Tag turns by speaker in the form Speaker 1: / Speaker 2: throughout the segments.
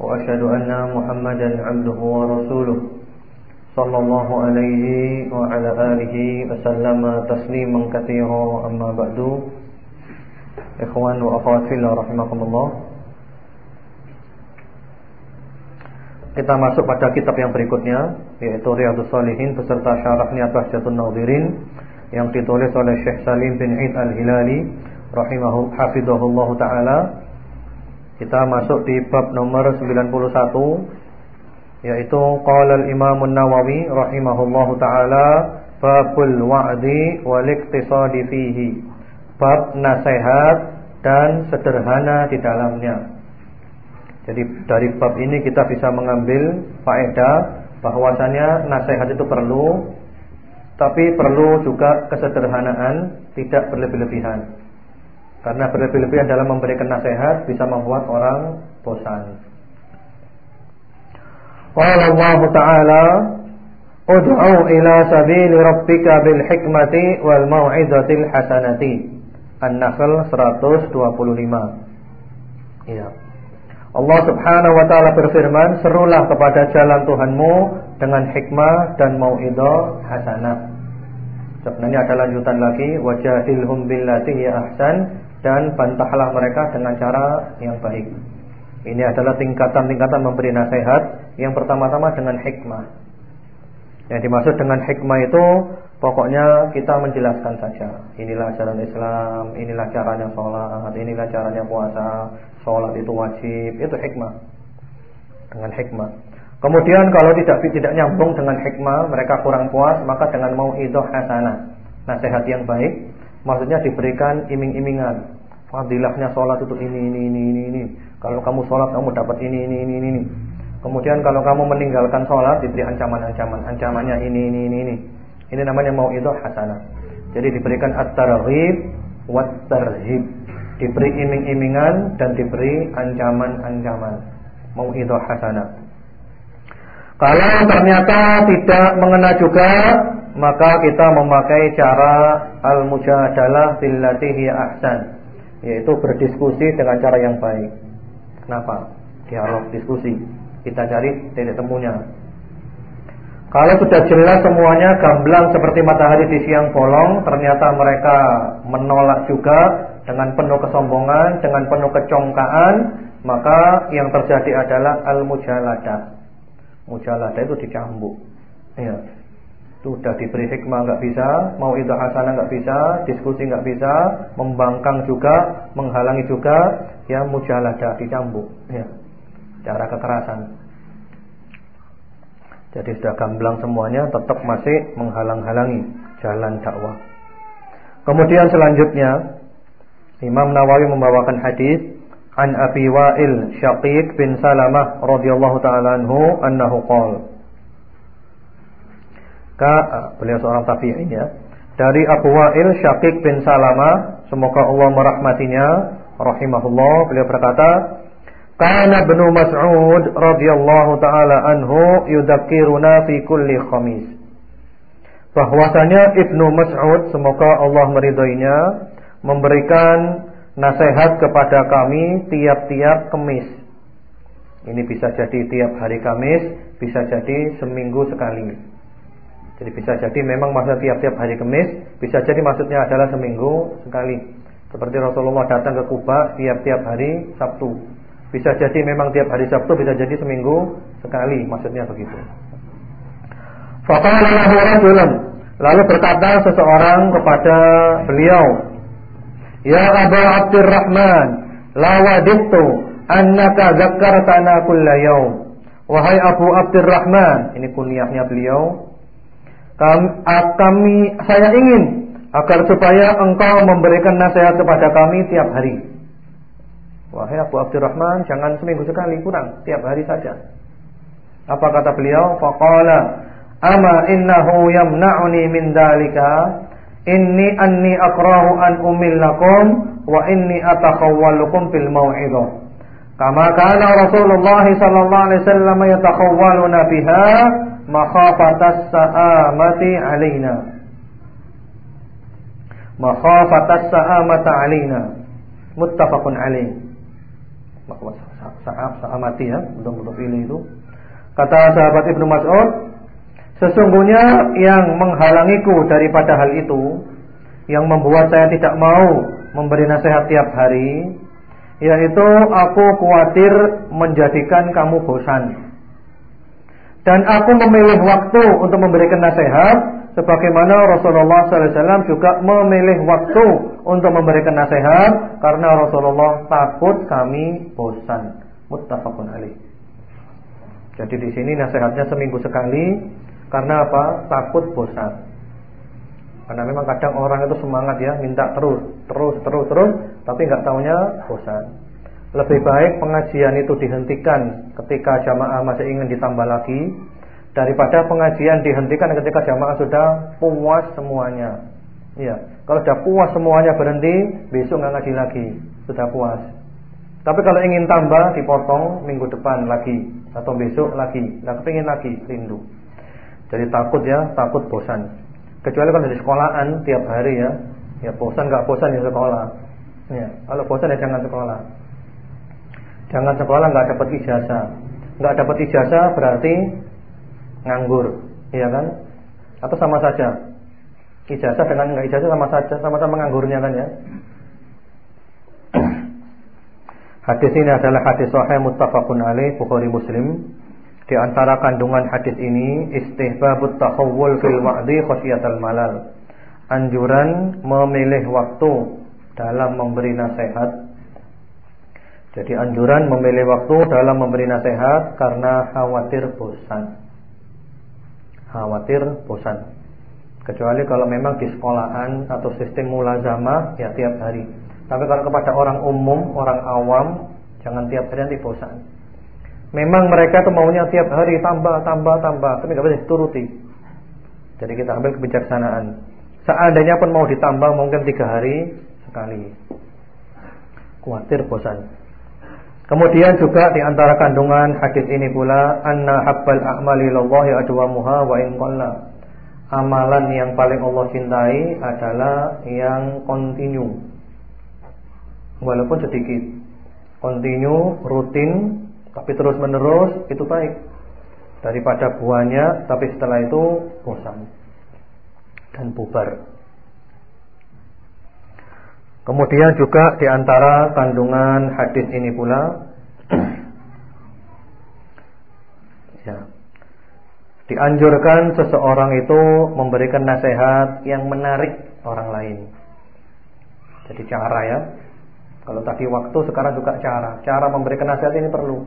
Speaker 1: وأشهد أن محمدا عبده ورسوله صلى الله عليه وعلى آله وسلم تسليما كثيرا أما بعد إخوان وأخوات في الله رحمكم الله Kita masuk pada kitab yang berikutnya yaitu Riyadhus Shalihin beserta syarahnya Bahjatun Nadhirin yang ditulis oleh Syekh Salim bin Eid Al-Hilali rahimahu hafizahullah taala. Kita masuk di bab nomor 91 yaitu qala al-Imam An-Nawawi rahimahullah taala babul wa'di wal fihi. Bab nasihat dan sederhana di dalamnya. Jadi dari bab ini kita bisa mengambil faedah bahwasanya nasihat itu perlu tapi perlu juga kesederhanaan, tidak berlebih-lebihan. Karena berlebih-lebihan dalam memberikan nasihat bisa membuat orang bosan. Qala Allah Ta'ala Ud'u ila sabili rabbika bil hikmati wal mau'izatil hasanati. An-Nahl 125. Iya. Allah Subhanahu wa taala berfirman, "Serulah kepada jalan Tuhanmu dengan hikmah dan mauidhah hasanah." Sebenarnya ada lanjutan lagi, "Wajahilhum ya ahsan" dan bantahlah mereka dengan cara yang baik. Ini adalah tingkatan-tingkatan memberi nasihat. Yang pertama-tama dengan hikmah. Yang dimaksud dengan hikmah itu pokoknya kita menjelaskan saja. Inilah ajaran Islam, inilah caranya sholat, inilah caranya puasa, Sholat itu wajib, itu hikmah. Dengan hikmah. Kemudian kalau tidak tidak nyambung dengan hikmah, mereka kurang puas, maka dengan mau itu hasanah, nasihat yang baik, maksudnya diberikan iming-imingan. Fadilahnya sholat itu ini ini ini ini ini. Kalau kamu sholat kamu dapat ini ini ini ini. Kemudian kalau kamu meninggalkan sholat diberi ancaman-ancaman, ancamannya ini ini ini ini. Ini namanya mau itu hasanah. Jadi diberikan at-targhib wat-tarhib diberi iming-imingan dan diberi ancaman-ancaman. Mau itu hasanah. Kalau ternyata tidak mengena juga, maka kita memakai cara al-mujadalah billati hiya ahsan, yaitu berdiskusi dengan cara yang baik. Kenapa? Dialog diskusi. Kita cari titik temunya. Kalau sudah jelas semuanya gamblang seperti matahari di siang bolong, ternyata mereka menolak juga, dengan penuh kesombongan, dengan penuh kecongkaan, maka yang terjadi adalah al-mujaladah. Mujaladah itu dicambuk. Ya. Sudah diberi hikmah nggak bisa, mau itu hasanah nggak bisa, diskusi nggak bisa, membangkang juga, menghalangi juga, ya mujaladah dicambuk. Ya. Cara kekerasan. Jadi sudah gamblang semuanya tetap masih menghalang-halangi jalan dakwah. Kemudian selanjutnya Imam Nawawi membawakan hadis an Abi Wa'il Syaqiq bin Salamah radhiyallahu taala anhu annahu qala Ka beliau seorang tabi'in ya dari Abu Wa'il Syaqiq bin Salamah semoga Allah merahmatinya rahimahullah beliau berkata Kana Ibnu Mas'ud radhiyallahu taala anhu yudzakiruna fi kulli khamis bahwasanya Ibnu Mas'ud semoga Allah meridhoinya memberikan nasihat kepada kami tiap-tiap kemis. Ini bisa jadi tiap hari Kamis, bisa jadi seminggu sekali. Jadi bisa jadi memang masa tiap-tiap hari Kamis, bisa jadi maksudnya adalah seminggu sekali. Seperti Rasulullah datang ke Kuba tiap-tiap hari Sabtu. Bisa jadi memang tiap hari Sabtu, bisa jadi seminggu sekali, maksudnya begitu. Lalu berkata seseorang kepada beliau, Ya Abu Abdurrahman, la wadittu annaka dzakkartana kulla yaum. Wahai Abu Abdurrahman, ini kunyahnya beliau. Kami, kami saya ingin agar supaya engkau memberikan nasihat kepada kami tiap hari. Wahai Abu Abdurrahman, jangan seminggu sekali kurang, tiap hari saja. Apa kata beliau? Faqala ama innahu yamna'uni min dalika inni anni akrahu an umillakum wa inni atakhawwalukum fil mau'izah. Kama kana Rasulullah sallallahu alaihi wasallam yatakhawwaluna biha makhafatas sa'amati alaina. Makhafatas sa'amata alaina. Muttafaqun alaih. Sa'af sa'amati ya, untuk ini itu. Kata sahabat Ibnu Mas'ud, sesungguhnya yang menghalangiku daripada hal itu, yang membuat saya tidak mau memberi nasihat tiap hari, yaitu aku khawatir menjadikan kamu bosan. Dan aku memilih waktu untuk memberikan nasihat sebagaimana Rasulullah SAW juga memilih waktu untuk memberikan nasihat karena Rasulullah takut kami bosan. Muttafaqun alaih. Jadi di sini nasihatnya seminggu sekali karena apa? Takut bosan. Karena memang kadang orang itu semangat ya, minta terus, terus, terus, terus, tapi nggak tahunya bosan. Lebih baik pengajian itu dihentikan ketika jamaah masih ingin ditambah lagi daripada pengajian dihentikan ketika jamaah sudah puas semuanya. Ya, kalau sudah puas semuanya berhenti, besok nggak ngaji lagi, sudah puas. Tapi kalau ingin tambah dipotong minggu depan lagi atau besok lagi, nggak kepingin lagi, rindu. Jadi takut ya, takut bosan. Kecuali kalau di sekolahan tiap hari ya, ya bosan nggak bosan di sekolah. Ya, kalau bosan ya jangan sekolah. Jangan sekolah nggak dapat ijazah. Nggak dapat ijazah berarti nganggur, iya kan? Atau sama saja. Ijazah dengan nggak ijazah sama saja, sama-sama nganggurnya kan ya. Hadis ini adalah hadis sahih muttafaqun alaih Bukhari Muslim. Di antara kandungan hadis ini istihbabut tahawul fil wa'di khasyatal malal. Anjuran memilih waktu dalam memberi nasihat. Jadi anjuran memilih waktu dalam memberi nasihat karena khawatir bosan. Khawatir bosan. Kecuali kalau memang di sekolahan atau sistem mulazamah ya tiap hari. Tapi kalau kepada orang umum, orang awam, jangan tiap hari nanti bosan. Memang mereka tuh maunya tiap hari tambah, tambah, tambah, tapi nggak bisa dituruti. Jadi kita ambil kebijaksanaan. Seandainya pun mau ditambah mungkin tiga hari sekali. Khawatir bosan. Kemudian juga di antara kandungan hadis ini pula anna habbal a'mali lillahi adwamuha wa in qalla. Amalan yang paling Allah cintai adalah yang kontinu walaupun sedikit. Continue, rutin, tapi terus menerus itu baik daripada buahnya tapi setelah itu bosan dan bubar. Kemudian juga di antara kandungan hadis ini pula ya, dianjurkan seseorang itu memberikan nasihat yang menarik orang lain. Jadi cara ya, kalau tadi waktu, sekarang juga cara. Cara memberikan nasihat ini perlu.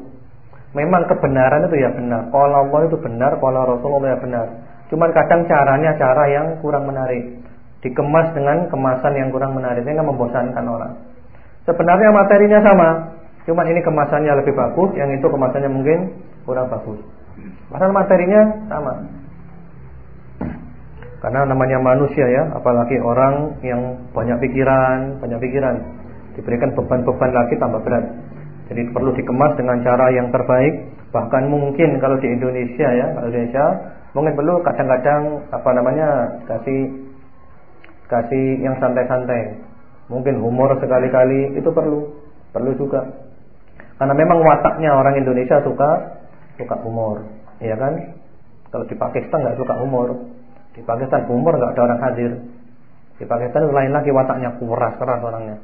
Speaker 1: Memang kebenaran itu ya benar. Kalau Allah itu benar, kalau Rasulullah ya benar. Cuman kadang caranya cara yang kurang menarik. Dikemas dengan kemasan yang kurang menarik. Ini membosankan orang. Sebenarnya materinya sama. Cuman ini kemasannya lebih bagus, yang itu kemasannya mungkin kurang bagus. Padahal materinya sama. Karena namanya manusia ya, apalagi orang yang banyak pikiran, banyak pikiran diberikan beban-beban lagi tambah berat. Jadi perlu dikemas dengan cara yang terbaik. Bahkan mungkin kalau di Indonesia ya, kalau di Indonesia mungkin perlu kadang-kadang apa namanya kasih kasih yang santai-santai. Mungkin humor sekali-kali itu perlu, perlu juga. Karena memang wataknya orang Indonesia suka suka humor, ya kan? Kalau di Pakistan nggak suka humor, di Pakistan humor nggak ada orang hadir. Di Pakistan lain lagi wataknya keras keras orangnya.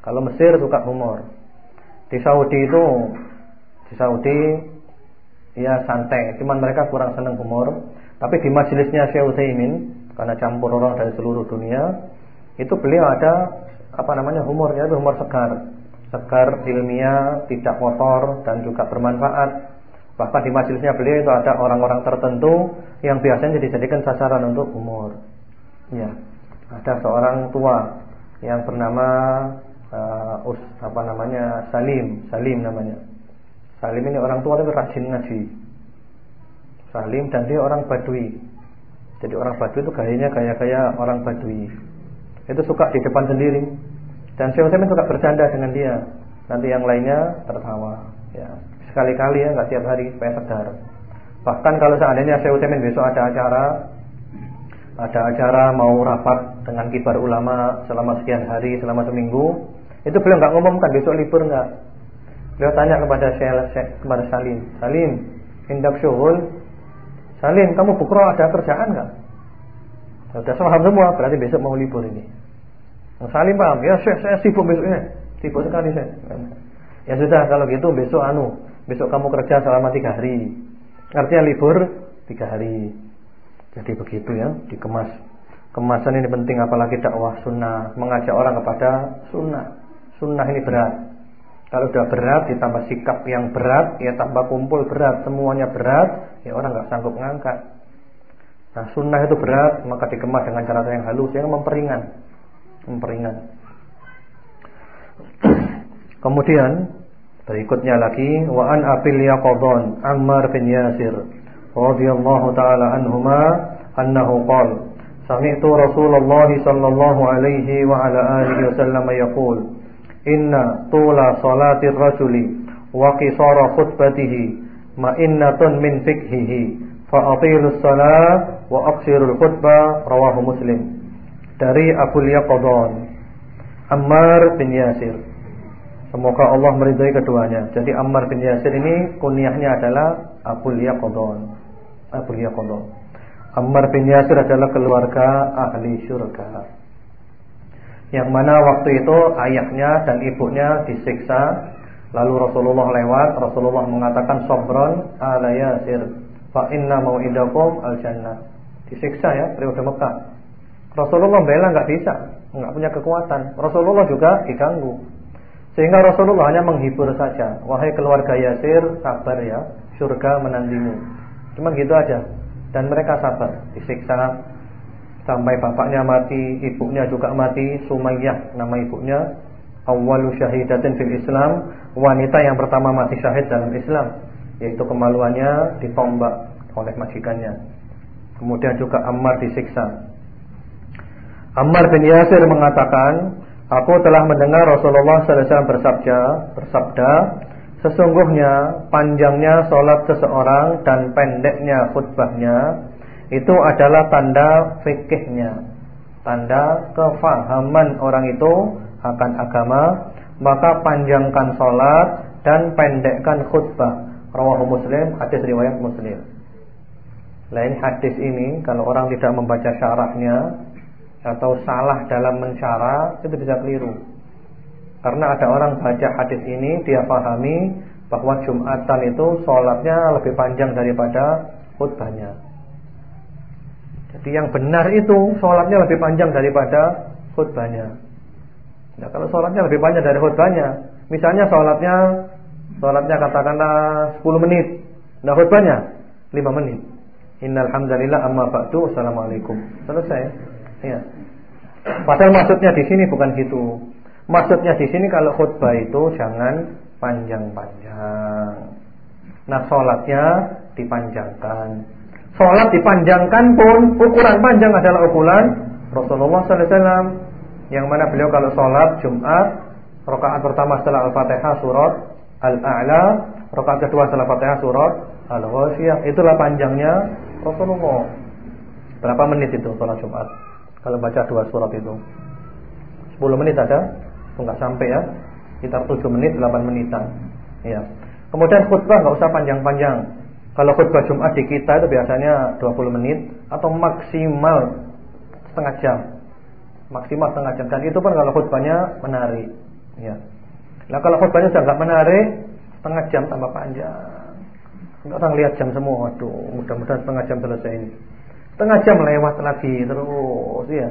Speaker 1: Kalau Mesir suka humor. Di Saudi itu di Saudi ya santai, cuman mereka kurang senang humor. Tapi di majelisnya Syekh Utsaimin karena campur orang dari seluruh dunia, itu beliau ada apa namanya humornya itu humor segar. Segar ilmiah, tidak kotor dan juga bermanfaat. Bahkan di majelisnya beliau itu ada orang-orang tertentu yang biasanya dijadikan sasaran untuk humor. Ya. Ada seorang tua yang bernama uh, us, apa namanya Salim, Salim namanya. Salim ini orang tua tapi rajin ngaji. Salim dan dia orang Badui. Jadi orang Badui itu gayanya gaya-gaya orang Badui. Itu suka di depan sendiri. Dan Syekh Utsaimin suka bercanda dengan dia. Nanti yang lainnya tertawa. Ya, sekali-kali ya, nggak tiap hari supaya sedar. Bahkan kalau seandainya Syekh Utsaimin besok ada acara ada acara mau rapat dengan kibar ulama selama sekian hari, selama seminggu, itu beliau nggak ngomongkan besok libur nggak. Beliau tanya kepada Syekh kepada Salim, Salim, indak syuhul, Salim, kamu bukro ada kerjaan nggak? Sudah paham semua, berarti besok mau libur ini. Salim paham, ya Syekh saya sibuk ini, sibuk sekali saya. Ya sudah kalau gitu besok anu, besok kamu kerja selama tiga hari. Artinya libur tiga hari. Jadi begitu ya, dikemas. Kemasan ini penting apalagi dakwah sunnah, mengajak orang kepada sunnah. Sunnah ini berat. Kalau sudah berat ditambah sikap yang berat, ya tambah kumpul berat, semuanya berat, ya orang nggak sanggup ngangkat. Nah, sunnah itu berat, maka dikemas dengan cara yang halus, yang memperingan, memperingan. Kemudian berikutnya lagi wa an abil yaqadhan Ammar bin Yasir radhiyallahu taala anhuma annahu qala sami'tu Rasulullah sallallahu alaihi wa ala alihi wasallam yaqul inna tula salatir rajuli wa qisara khutbatihi ma'innatun min fikhihi fa atilus salat wa aqsirul khutbah rawahu Muslim dari Abu Yaqadhan Ammar bin Yasir Semoga Allah meridai keduanya. Jadi Ammar bin Yasir ini kunyahnya adalah Abu Yaqadhan. Abu Yaqadha. Ammar bin Yasir adalah keluarga ahli syurga. Yang mana waktu itu ayahnya dan ibunya disiksa. Lalu Rasulullah lewat. Rasulullah mengatakan Sobron ala Yasir Fa inna mau'idakum al-jannah. Disiksa ya periode Mekah. Rasulullah bela nggak bisa nggak punya kekuatan. Rasulullah juga diganggu. Sehingga Rasulullah hanya menghibur saja. Wahai keluarga Yasir sabar ya Surga menantimu. Cuma gitu aja. Dan mereka sabar, disiksa sampai bapaknya mati, ibunya juga mati, Sumayyah nama ibunya. Awwalu syahidatin fil Islam, wanita yang pertama mati syahid dalam Islam, yaitu kemaluannya ditombak oleh majikannya. Kemudian juga Ammar disiksa. Ammar bin Yasir mengatakan, aku telah mendengar Rasulullah SAW bersabda, bersabda, Sesungguhnya panjangnya sholat seseorang dan pendeknya khutbahnya itu adalah tanda fikihnya, tanda kefahaman orang itu akan agama. Maka panjangkan sholat dan pendekkan khutbah. Rawahu Muslim, hadis riwayat Muslim. Lain hadis ini kalau orang tidak membaca syarahnya atau salah dalam mensyarah itu bisa keliru. Karena ada orang baca hadis ini dia pahami bahwa Jumatan itu sholatnya lebih panjang daripada khutbahnya. Jadi yang benar itu sholatnya lebih panjang daripada khutbahnya. Nah kalau sholatnya lebih panjang dari khutbahnya, misalnya sholatnya sholatnya katakanlah 10 menit, nah khutbahnya 5 menit. Innal hamdalillah amma ba'du assalamualaikum. Selesai. Ya. Padahal maksudnya di sini bukan gitu. Maksudnya di sini kalau khutbah itu jangan panjang-panjang. Nah, sholatnya dipanjangkan. Sholat dipanjangkan pun ukuran panjang adalah ukuran Rasulullah SAW. Yang mana beliau kalau sholat Jumat rakaat pertama setelah Al-Fatihah surat Al-A'la, rakaat kedua setelah Fatihah surat Al-Ghasyiyah. Itulah panjangnya Rasulullah. Berapa menit itu sholat Jumat? Kalau baca dua surat itu 10 menit ada? Enggak sampai ya. Sekitar 7 menit, 8 menitan. Ya. Kemudian khutbah enggak usah panjang-panjang. Kalau khutbah Jumat di kita itu biasanya 20 menit atau maksimal setengah jam. Maksimal setengah jam. Dan itu pun kalau khutbahnya menarik. Ya. Nah kalau khutbahnya sudah enggak menarik, setengah jam tambah panjang. Enggak orang lihat jam semua. Waduh, mudah-mudahan setengah jam selesai ini. Setengah jam lewat lagi terus ya.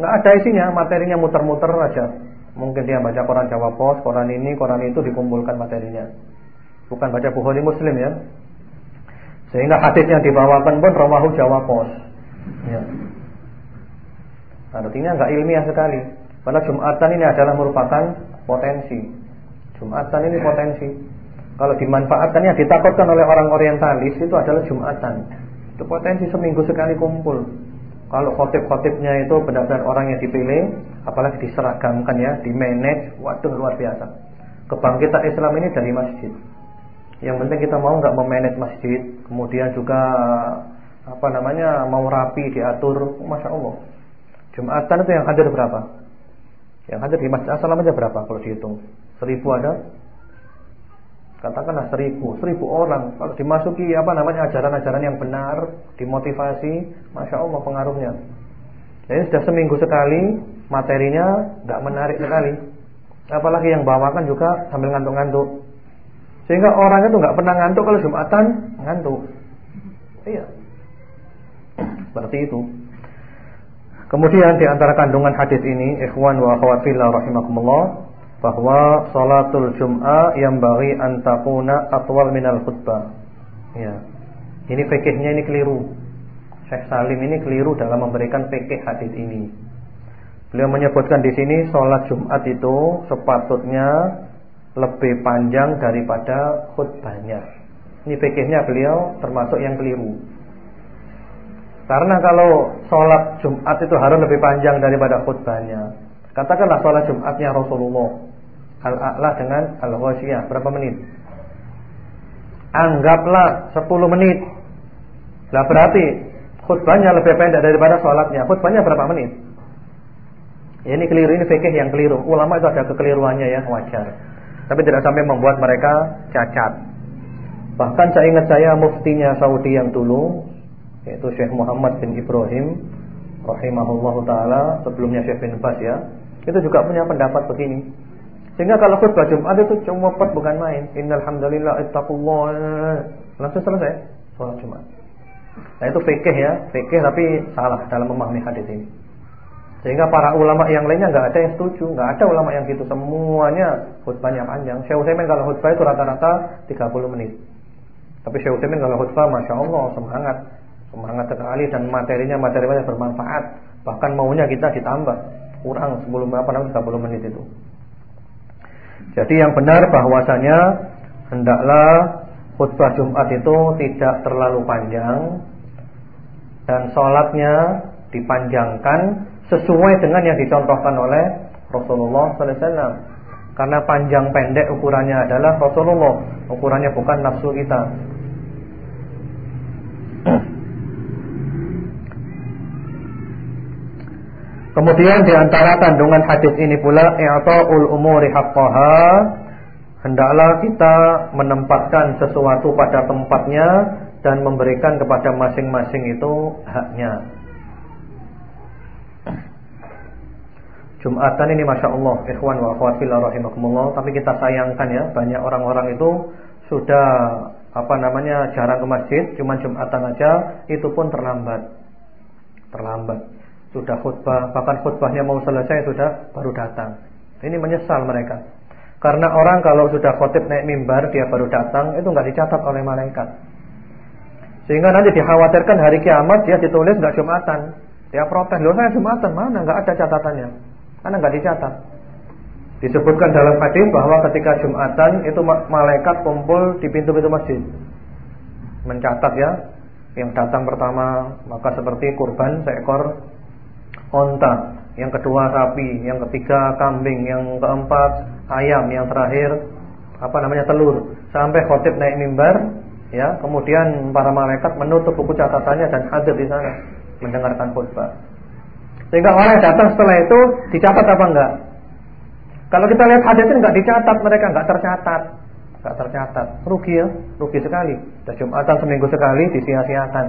Speaker 1: Enggak ada isinya, materinya muter-muter aja. Mungkin dia baca koran Jawa Pos, koran ini, koran itu dikumpulkan materinya. Bukan baca Bukhari Muslim ya. Sehingga hadis yang dibawakan pun rawahu Jawa Pos. Ya. Artinya enggak ilmiah sekali. Karena Jumatan ini adalah merupakan potensi. Jumatan ini potensi. Kalau dimanfaatkan yang ditakutkan oleh orang orientalis itu adalah Jumatan. Itu potensi seminggu sekali kumpul. Kalau khotib-khotibnya itu benar-benar orang yang dipilih, apalagi diseragamkan ya, di manage, waduh luar biasa. Kebangkitan Islam ini dari masjid. Yang penting kita mau nggak memanage masjid, kemudian juga apa namanya mau rapi diatur, masya Allah. Jumatan itu yang hadir berapa? Yang hadir di Masjid Assalam aja berapa kalau dihitung? Seribu ada? Katakanlah seribu, seribu orang. Kalau dimasuki apa namanya ajaran-ajaran yang benar, dimotivasi, masya Allah pengaruhnya. Jadi sudah seminggu sekali, materinya nggak menarik sekali. Apalagi yang bawakan juga sambil ngantuk-ngantuk. Sehingga orang itu nggak pernah ngantuk kalau Jumatan ngantuk. Iya. Seperti itu. Kemudian di antara kandungan hadis ini, ikhwan wa akhwat rahimakumullah, bahwa salatul Jum'ah yang bagi antakuna atwal minal khutbah. Ya. Ini fikihnya ini keliru. Syekh Salim ini keliru dalam memberikan fikih hadis ini. Beliau menyebutkan di sini salat Jumat itu sepatutnya lebih panjang daripada khutbahnya. Ini fikihnya beliau termasuk yang keliru. Karena kalau sholat Jumat itu harus lebih panjang daripada khutbahnya. Katakanlah sholat Jumatnya Rasulullah Al-A'la dengan Al-Ghasyiyah Berapa menit? Anggaplah 10 menit Lah berarti Khutbahnya lebih pendek daripada sholatnya Khutbahnya berapa menit? Ya, ini keliru, ini fikih yang keliru Ulama itu ada kekeliruannya ya, wajar Tapi tidak sampai membuat mereka cacat Bahkan saya ingat saya muftinya Saudi yang dulu Yaitu Syekh Muhammad bin Ibrahim Rahimahullah ta'ala Sebelumnya Syekh bin Bas ya Itu juga punya pendapat begini sehingga kalau khutbah Jumat itu cuma pot bukan main. Innalhamdulillah ittaqullah. Langsung selesai sholat Jumat. Nah itu fikih ya, fikih tapi salah dalam memahami hadis ini. Sehingga para ulama yang lainnya nggak ada yang setuju, nggak ada ulama yang gitu semuanya khutbahnya panjang. Syekh Utsaimin kalau khutbah itu rata-rata 30 menit. Tapi Syekh Utsaimin kalau khutbah masya Allah semangat, semangat sekali dan materinya materinya bermanfaat. Bahkan maunya kita ditambah kurang sebelum apa namanya 30 menit itu. Jadi yang benar bahwasanya hendaklah khutbah Jumat itu tidak terlalu panjang dan sholatnya dipanjangkan sesuai dengan yang dicontohkan oleh Rasulullah SAW. Karena panjang pendek ukurannya adalah Rasulullah, ukurannya bukan nafsu kita. Kemudian di antara kandungan hadis ini pula i'ta'ul umuri haqqaha hendaklah kita menempatkan sesuatu pada tempatnya dan memberikan kepada masing-masing itu haknya. Jumatan ini Masya Allah Ikhwan wa akhwat fillah rahimakumullah Tapi kita sayangkan ya Banyak orang-orang itu Sudah Apa namanya Jarang ke masjid Cuma Jumatan aja Itu pun terlambat Terlambat sudah khutbah, bahkan khutbahnya mau selesai sudah baru datang. Ini menyesal mereka. Karena orang kalau sudah khutib naik mimbar dia baru datang itu nggak dicatat oleh malaikat. Sehingga nanti dikhawatirkan hari kiamat dia ditulis nggak jumatan. Dia protes, loh saya jumatan mana nggak ada catatannya, karena nggak dicatat. Disebutkan dalam hadis bahwa ketika jumatan itu malaikat kumpul di pintu-pintu masjid, mencatat ya, yang datang pertama maka seperti kurban seekor onta, yang kedua sapi, yang ketiga kambing, yang keempat ayam, yang terakhir apa namanya telur. Sampai khotib naik mimbar, ya, kemudian para malaikat menutup buku catatannya dan hadir di sana mendengarkan khutbah. Sehingga orang yang datang setelah itu dicatat apa enggak? Kalau kita lihat hadis ini enggak dicatat, mereka enggak tercatat. Enggak tercatat. Rugi ya, rugi sekali. Dan Jumatan seminggu sekali disia-siakan.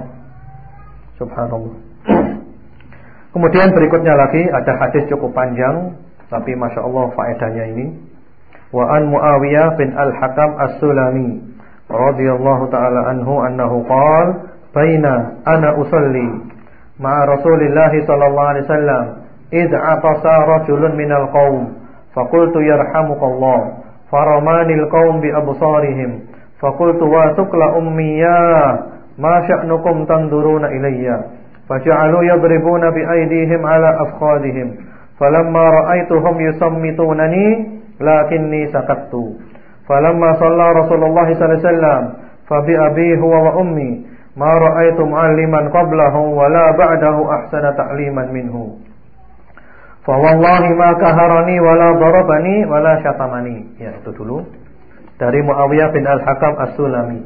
Speaker 1: Subhanallah. Kemudian berikutnya lagi ada hadis cukup panjang tapi masya Allah faedahnya ini. Wa an Muawiyah bin Al Hakam As Sulami radhiyallahu taala anhu annahu qala baina ana usalli مع رسول الله صلى الله عليه وسلم إذ عطس رجل من القوم فقلت يرحمك الله. فرماني القوم بأبصارهم فقلت واتقل أمي يا ما شأنكم تنظرون إلي؟ فجعلوا يضربون بأيديهم على أفخاذهم. فلما رأيتهم يصمتونني لكني سكت فلما صلى رسول الله صلى الله عليه وسلم فبأبي هو وأمي ma ra'aitu mu'alliman qablahu wa la ba'dahu ahsana ta'liman minhu. Fa wallahi ma kaharani wa la darabani wa la syatamani. Ya, itu dulu. Dari Muawiyah bin Al-Hakam As-Sulami.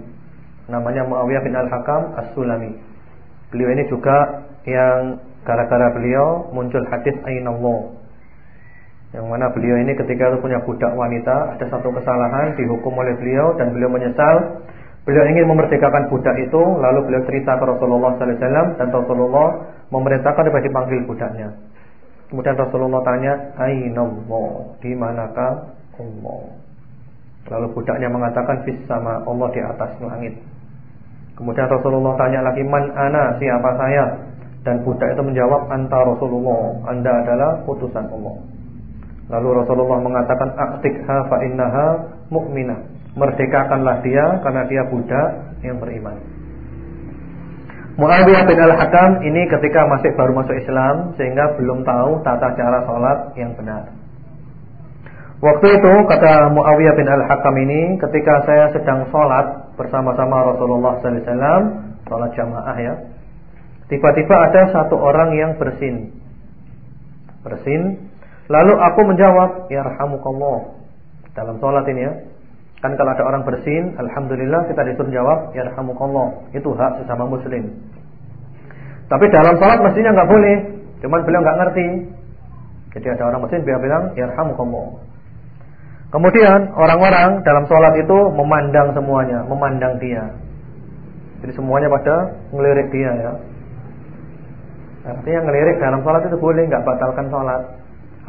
Speaker 1: Namanya Muawiyah bin Al-Hakam As-Sulami. Beliau ini juga yang gara-gara beliau muncul hadis Ainallah yang mana beliau ini ketika itu punya budak wanita Ada satu kesalahan dihukum oleh beliau Dan beliau menyesal Beliau ingin memerdekakan budak itu Lalu beliau cerita ke Rasulullah SAW Dan Rasulullah memerintahkan supaya dipanggil budaknya. Kemudian Rasulullah tanya Ainallah Di manakah Allah? Lalu budaknya mengatakan Fis sama Allah di atas langit. Kemudian Rasulullah tanya lagi Man ana? Siapa saya? Dan budak itu menjawab Anta Rasulullah. Anda adalah putusan Allah. Lalu Rasulullah mengatakan aktikha fa innaha mu'minah. Merdekakanlah dia karena dia budak yang beriman. Muawiyah bin Al-Hakam ini ketika masih baru masuk Islam sehingga belum tahu tata cara sholat yang benar. Waktu itu kata Muawiyah bin Al-Hakam ini ketika saya sedang sholat bersama-sama Rasulullah wasallam, sholat jamaah ya. Tiba-tiba ada satu orang yang bersin. Bersin Lalu aku menjawab, ya rahmukallah. Dalam sholat ini ya. Kan kalau ada orang bersin, alhamdulillah kita disuruh jawab, ya rahmukallah. Itu hak sesama muslim. Tapi dalam sholat mestinya nggak boleh. Cuman beliau nggak ngerti. Jadi ada orang muslim dia bilang, ya rahmukallah. Kemudian orang-orang dalam sholat itu memandang semuanya, memandang dia. Jadi semuanya pada ngelirik dia ya. Artinya ngelirik dalam sholat itu boleh, nggak batalkan sholat.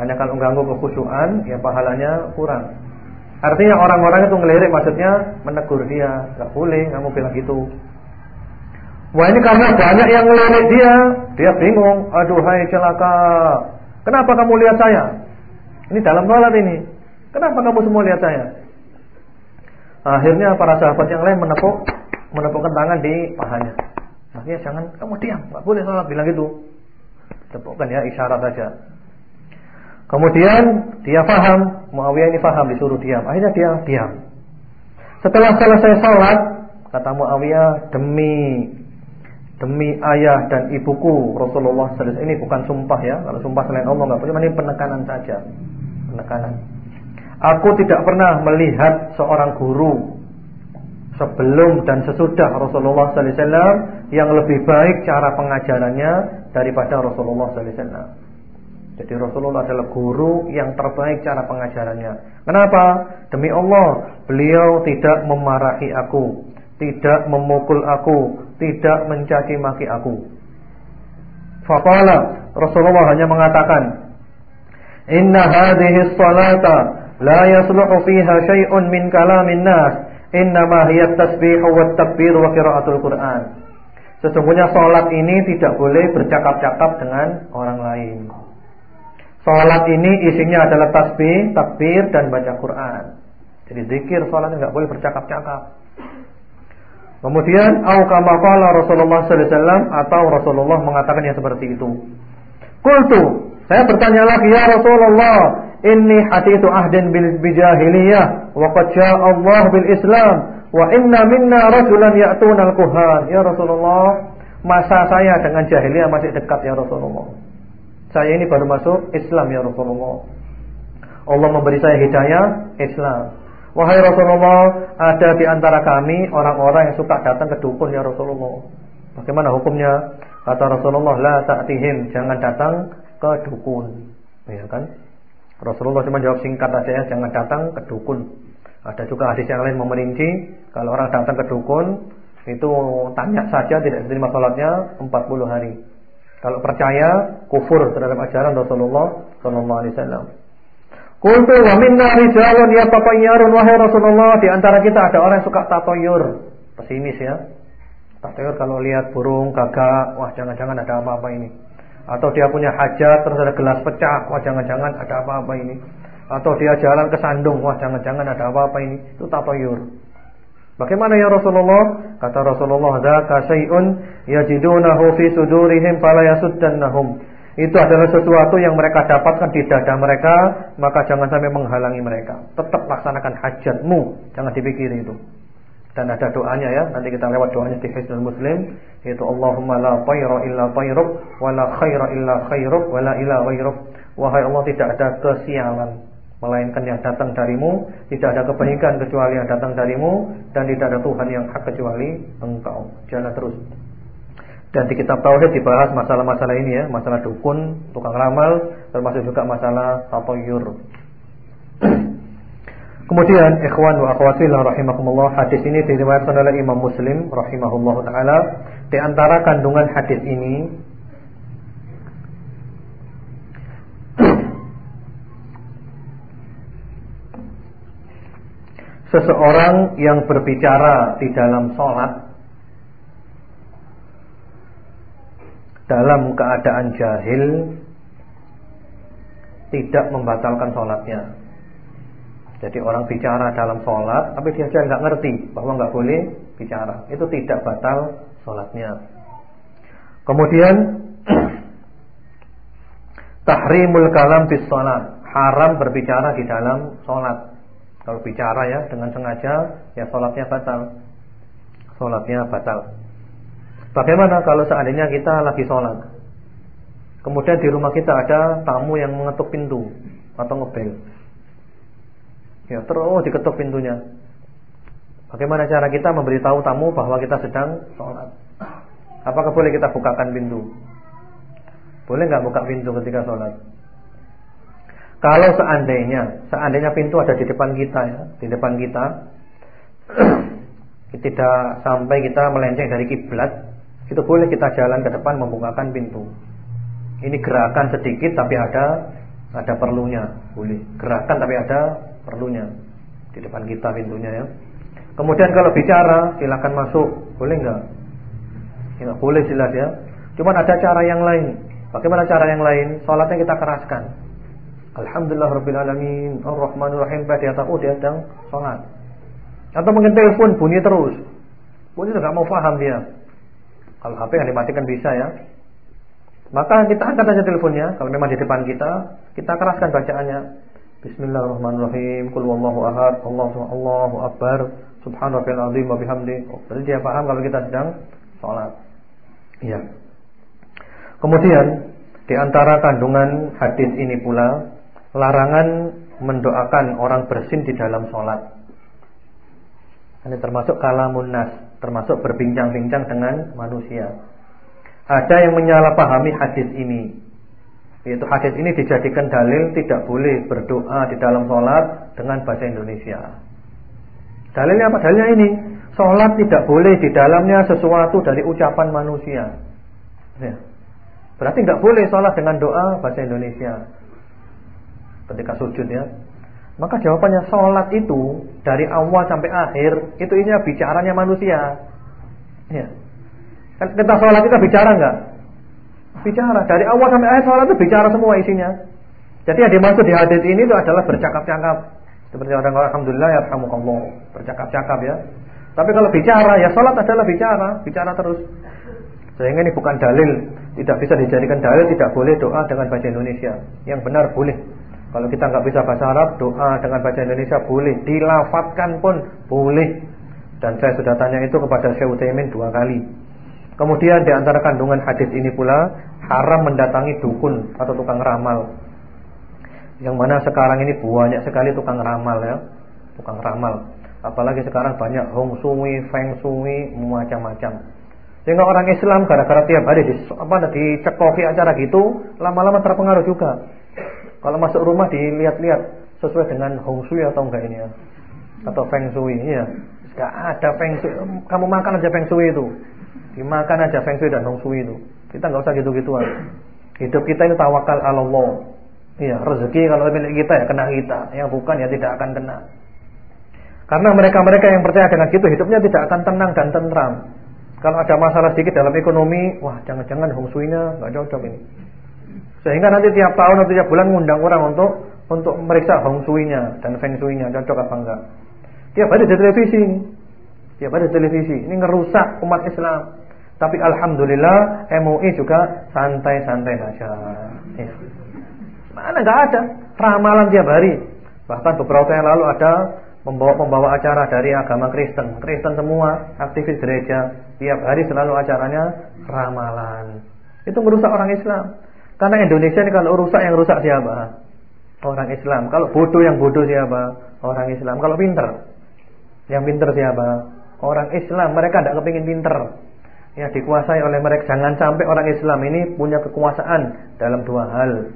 Speaker 1: Hanya kalau mengganggu kekhusyuan, ya pahalanya kurang. Artinya orang-orang itu ngelirik maksudnya menegur dia, nggak boleh kamu bilang gitu. Wah ini karena banyak yang ngelirik dia, dia bingung. Aduh hai celaka. Kenapa kamu lihat saya? Ini dalam sholat ini. Kenapa kamu semua lihat saya? Akhirnya para sahabat yang lain menepuk menepukkan tangan di pahanya. Makanya jangan kamu diam, nggak boleh sholat bilang gitu. Tepukkan ya isyarat saja. Kemudian dia faham, Muawiyah ini faham disuruh diam. Akhirnya dia diam. Setelah selesai salat, kata Muawiyah, demi demi ayah dan ibuku Rasulullah SAW ini bukan sumpah ya. Kalau sumpah selain Allah nggak boleh, ini penekanan saja. Penekanan. Aku tidak pernah melihat seorang guru sebelum dan sesudah Rasulullah SAW yang lebih baik cara pengajarannya daripada Rasulullah SAW. Jadi Rasulullah adalah guru yang terbaik cara pengajarannya. Kenapa? Demi Allah, beliau tidak memarahi aku, tidak memukul aku, tidak mencaci maki aku. Faqala Rasulullah hanya mengatakan, "Inna hadhihi salata la yasluhu fiha syai'un min kalamin nas, innama hiya tasbih wa takbir wa qiraatul Qur'an." Sesungguhnya salat ini tidak boleh bercakap-cakap dengan orang lain. Salat ini isinya adalah tasbih, takbir dan baca Quran. Jadi zikir salat enggak boleh bercakap-cakap. Kemudian au kama qala Rasulullah sallallahu alaihi wasallam atau Rasulullah mengatakan yang seperti itu. Qultu, saya bertanya lagi ya Rasulullah, inni hadithu ahdin bil bijahiliyah wa qad Allah bil Islam wa inna minna rajulan ya'tuna al-kuhan. Ya Rasulullah, masa saya dengan jahiliyah masih dekat ya Rasulullah. Saya ini baru masuk Islam ya Rasulullah. Allah memberi saya hidayah Islam. Wahai Rasulullah, ada di antara kami orang-orang yang suka datang ke dukun ya Rasulullah. Bagaimana hukumnya? Kata Rasulullah, la ta'tihim, jangan datang ke dukun. Ya kan? Rasulullah cuma jawab singkat saja ya, jangan datang ke dukun. Ada juga hadis yang lain memerinci, kalau orang datang ke dukun, itu tanya saja tidak diterima salatnya 40 hari. Kalau percaya kufur terhadap ajaran Rasulullah sallallahu alaihi wasallam. Qultu wa minna rijalun yatatayyarun wahai Rasulullah di antara kita ada orang yang suka tatoyur, pesimis ya. Tatoyur kalau lihat burung, gagak, wah jangan-jangan ada apa-apa ini. Atau dia punya hajat terus ada gelas pecah, wah jangan-jangan ada apa-apa ini. Atau dia jalan ke sandung, wah jangan-jangan ada apa-apa ini. Itu tatoyur. Bagaimana ya Rasulullah? Kata Rasulullah, "Dzaka syai'un yajidunahu fi sudurihim fala yasuddannahum." itu adalah sesuatu yang mereka dapatkan di dada mereka, maka jangan sampai menghalangi mereka. Tetap laksanakan hajatmu, jangan dipikir itu. Dan ada doanya ya, nanti kita lewat doanya di Hisnul Muslim, yaitu Allahumma la tayra illa tayruk, wa la khaira illa khairuk, wa la ila ghairuk. Wahai Allah tidak ada kesialan melainkan yang datang darimu, tidak ada kebaikan kecuali yang datang darimu dan tidak ada Tuhan yang hak kecuali Engkau. Jalan terus. Dan di kitab tauhid dibahas masalah-masalah ini ya, masalah dukun, tukang ramal, termasuk juga masalah tatoyur. Kemudian ikhwan wa akhwati rahimakumullah, hadis ini diriwayatkan oleh Imam Muslim rahimahullah taala. Di antara kandungan hadis ini seseorang yang berbicara di dalam sholat dalam keadaan jahil tidak membatalkan sholatnya. Jadi orang bicara dalam sholat, tapi dia saja nggak ngerti bahwa nggak boleh bicara. Itu tidak batal sholatnya. Kemudian tahrimul kalam bis sholat, haram berbicara di dalam sholat. Kalau bicara ya dengan sengaja, ya sholatnya batal. Sholatnya batal. Bagaimana kalau seandainya kita lagi sholat? Kemudian di rumah kita ada tamu yang mengetuk pintu Atau ngebel. Ya terus diketuk pintunya. Bagaimana cara kita memberitahu tamu bahwa kita sedang sholat? Apakah boleh kita bukakan pintu? Boleh nggak buka pintu ketika sholat Kalau seandainya Seandainya pintu ada di depan kita ya Di depan kita Tidak sampai kita melenceng dari kiblat itu boleh kita jalan ke depan membukakan pintu. Ini gerakan sedikit tapi ada ada perlunya, boleh. Gerakan tapi ada perlunya di depan kita pintunya ya. Kemudian kalau bicara silakan masuk, boleh enggak? Ya, boleh jelas ya. Cuman ada cara yang lain. Bagaimana cara yang lain? Salatnya kita keraskan. Alhamdulillah Rabbil Alamin Ar-Rahmanir Rahim Dia tahu dia sedang sholat Atau mungkin telepon bunyi terus Bunyi tidak mau paham dia kalau HP yang dimatikan bisa ya. Maka kita angkat saja teleponnya kalau memang di depan kita, kita keraskan bacaannya. Bismillahirrahmanirrahim. Qul wallahu ahad. Allahu Allahu akbar. Subhanallahil azim wa bihamdi. Oh, dia paham kalau kita sedang sholat. Iya. Kemudian di antara kandungan hadis ini pula larangan mendoakan orang bersin di dalam sholat. Ini termasuk kalamun nas termasuk berbincang-bincang dengan manusia. Ada yang menyalahpahami hadis ini. Yaitu hadis ini dijadikan dalil tidak boleh berdoa di dalam sholat dengan bahasa Indonesia. Dalilnya apa? Dalilnya ini, sholat tidak boleh di dalamnya sesuatu dari ucapan manusia. Ya. Berarti nggak boleh sholat dengan doa bahasa Indonesia. Ketika sujud ya. Maka jawabannya sholat itu dari awal sampai akhir itu isinya bicaranya manusia. Ya. Kan kita sholat kita bicara nggak? Bicara dari awal sampai akhir sholat itu bicara semua isinya. Jadi yang dimaksud di hadis ini itu adalah bercakap-cakap. Seperti orang orang Alhamdulillah ya Allah bercakap-cakap ya. Tapi kalau bicara ya sholat adalah bicara, bicara terus. Sehingga ini bukan dalil, tidak bisa dijadikan dalil, tidak boleh doa dengan bahasa Indonesia. Yang benar boleh. Kalau kita nggak bisa bahasa Arab, doa dengan bahasa Indonesia boleh, dilafatkan pun boleh. Dan saya sudah tanya itu kepada Syekh Utsaimin dua kali. Kemudian di antara kandungan hadis ini pula haram mendatangi dukun atau tukang ramal. Yang mana sekarang ini banyak sekali tukang ramal ya, tukang ramal. Apalagi sekarang banyak hong shui, feng shui, macam-macam. Sehingga orang Islam gara-gara tiap hari di apa dicekoki acara gitu, lama-lama terpengaruh juga. Kalau masuk rumah dilihat-lihat sesuai dengan Hong Shui atau enggak ini ya. Atau Feng Shui ya. Enggak ada Feng Shui. Kamu makan aja Feng Shui itu. Dimakan aja Feng Shui dan Hong Shui itu. Kita enggak usah gitu-gituan. Hidup kita ini tawakal Allah. Iya, rezeki kalau milik kita ya kena kita, yang bukan ya tidak akan kena. Karena mereka-mereka yang percaya dengan gitu hidupnya tidak akan tenang dan tentram. Kalau ada masalah sedikit dalam ekonomi, wah jangan-jangan Hong Shui-nya enggak cocok ini. Sehingga nanti tiap tahun atau tiap bulan mengundang orang untuk untuk meriksa hong shui-nya dan feng shui-nya cocok apa enggak. Tiap hari di televisi. Tiap hari di televisi. Ini ngerusak umat Islam. Tapi alhamdulillah MUI juga santai-santai saja. Ya. Mana nggak ada ramalan tiap hari. Bahkan beberapa yang lalu ada pembawa-pembawa acara dari agama Kristen. Kristen semua, aktivis gereja. Tiap hari selalu acaranya ramalan. Itu merusak orang Islam. Karena Indonesia ini kalau rusak yang rusak siapa? Orang Islam. Kalau bodoh yang bodoh siapa? Orang Islam. Kalau pinter, yang pinter siapa? Orang Islam. Mereka tidak kepingin pinter. Ya dikuasai oleh mereka. Jangan sampai orang Islam ini punya kekuasaan dalam dua hal.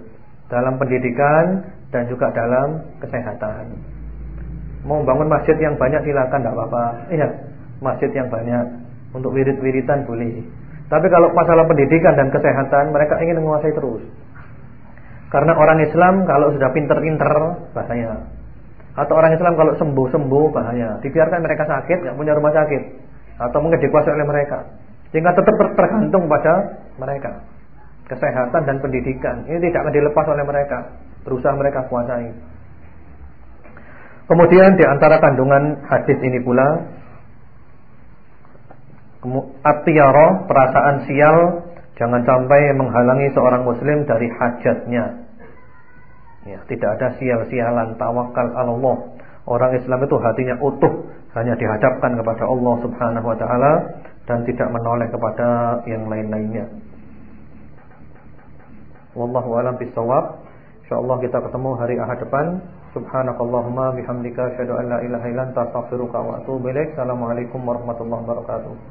Speaker 1: Dalam pendidikan dan juga dalam kesehatan. Mau bangun masjid yang banyak silakan tidak apa-apa. Iya, masjid yang banyak untuk wirid-wiritan boleh. Tapi kalau masalah pendidikan dan kesehatan mereka ingin menguasai terus. Karena orang Islam kalau sudah pinter-pinter bahaya. Atau orang Islam kalau sembuh-sembuh bahaya. Dibiarkan mereka sakit, nggak punya rumah sakit, atau mungkin dikuasai oleh mereka. Sehingga tetap tergantung pada mereka. Kesehatan dan pendidikan ini tidak akan dilepas oleh mereka. Berusaha mereka kuasai. Kemudian di antara kandungan hadis ini pula Atiyara perasaan sial jangan sampai menghalangi seorang muslim dari hajatnya. Ya, tidak ada sial-sialan tawakal Allah. Orang Islam itu hatinya utuh, hanya dihadapkan kepada Allah Subhanahu wa taala dan tidak menoleh kepada yang lain-lainnya. Wallahu a'lam bishawab. Insyaallah kita ketemu hari Ahad depan. Subhanakallahumma bihamdika asyhadu an la ilaha illa anta wa. Assalamualaikum warahmatullahi wabarakatuh.